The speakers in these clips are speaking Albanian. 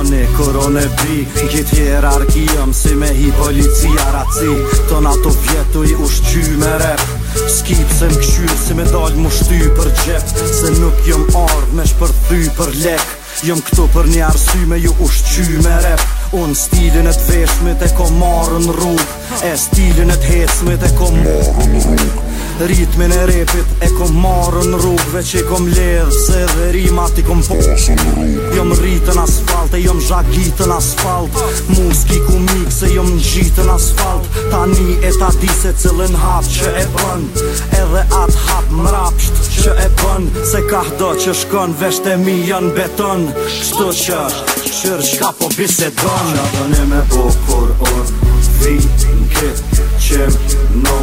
Në koron e bi Gjitë hierarki jëmë si me hi policia raci Ton ato vjetu i ushqy me rep Skip se më këshyr si me dalë më shty për gjep Se nuk jëmë ardhë me shpërthy për lek Jëmë këtu për një arsy me ju ushqy me rep Unë stilin e të veshme të ko marrë në rrug E stilin e të hecme të ko marrë në rrug Ritmin e repit e kom marrë në rrugve që i kom ledhë Se dhe rimat i kom posë në rrugve Jom rritë në asfalt e jom gjagitë në asfalt Muski ku mikë se jom në gjitë në asfalt Tani e ta diset cilën hapë që e pënd Edhe atë hapë më bon Se ka hdo që shkon Vesht e mi janë beton Shto që Qërë shka po bisedon Qa do një me bukur on Vi në këtë Qem no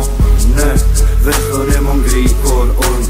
ne Vesh do një më ngri kur on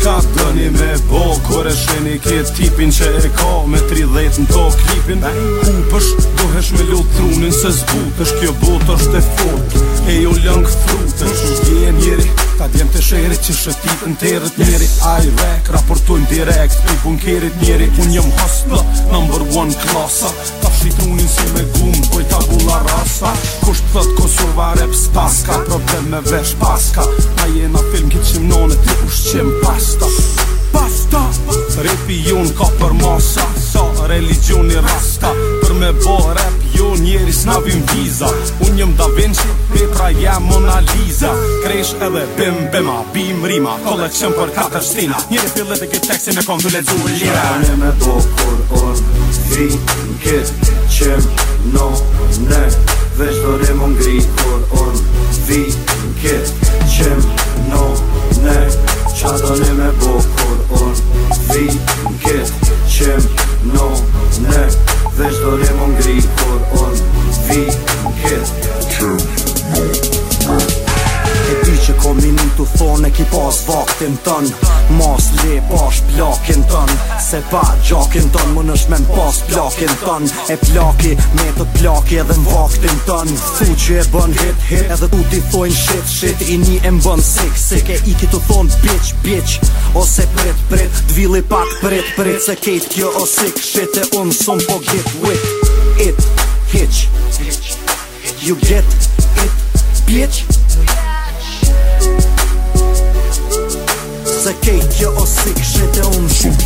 Qka të dëni me bo Kore sheni kjetë tipin që e ka Me 30 në to klipin U pësht duhesh me lutë trunin Se zbut është kjo bot është e fort E jo lëngë frutë Që u njeri Ta djem të shëri që shëtit në të rët njeri i rek raportojnë direkt Pri punkerit njeri Unë jëm hasta Number one klasa Ta shi trunin si me gumë Poj ta gula rasa thot Kosova rap s'paska Problem me vesh paska Ma jena film kitë qim nonë Ti ushqim pasta Pasta Rapi jun ka për masa Sa religioni rasta Për me bo rap ju jo Njeri s'na vim giza Unë njëm da vinci Petra jam Mona Lisa Kresh edhe bim bima Bim rima Kole qim për katër stina Njeri pillet e këtë tekse me kom të ledzu lira Shani me do kur on Fi në këtu thonë e ki pas vaktin tën Mas le pash plakin tën Se pa gjakin tën më nëshme me pas plakin tën E plaki me të plaki edhe në vaktin tën Tu që e bën hit hit edhe tu ti thojnë shit shit I një e mbën sik sik e i ki të thonë bitch bitch Ose prit prit dvili pak prit prit Se kejt kjo o sik shit e unë sun po get with it Hitch, you get it, bitch. Se kejt kjo osik shete unë